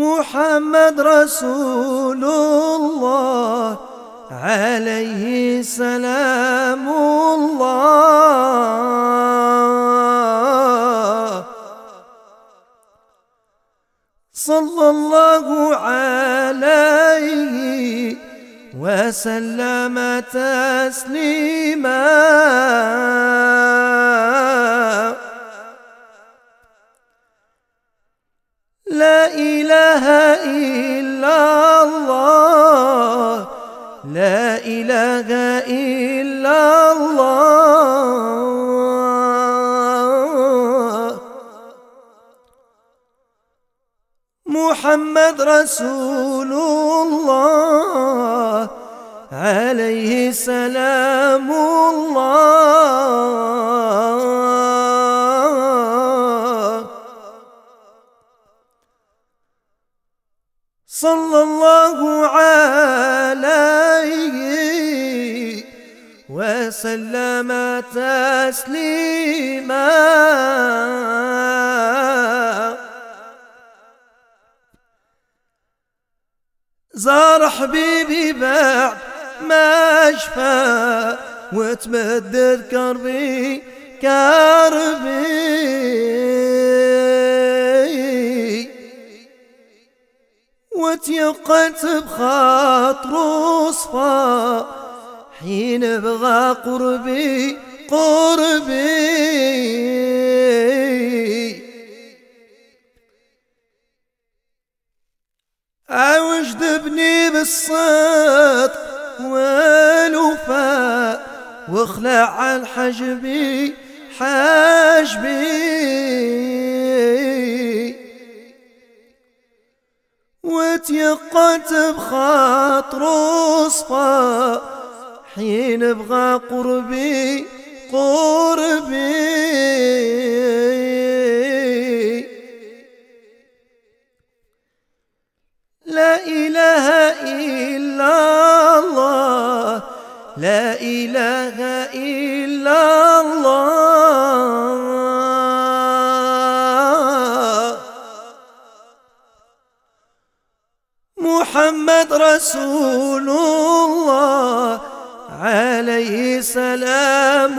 محمد رسول الله عليه سلام الله. صلى الله عليه وسلم تسليما. إلا الله. لا إله إلا الله. محمد رسول الله. عليه سلام الله. صلى الله عليه وسلم تسليما. زار حبيبي بعد ما شفى وتمدد كربي كربي وتيقنت بخاطر صفا حين بغى قربي قربي. عاوج دبني بالصدق والوفاء واخلع عن حجبي حاجبي. وتيقنت بخاطر صفا حين بغى قربي قربي. لا إله إلا الله لا إله إلا محمد رسول الله عليه سلام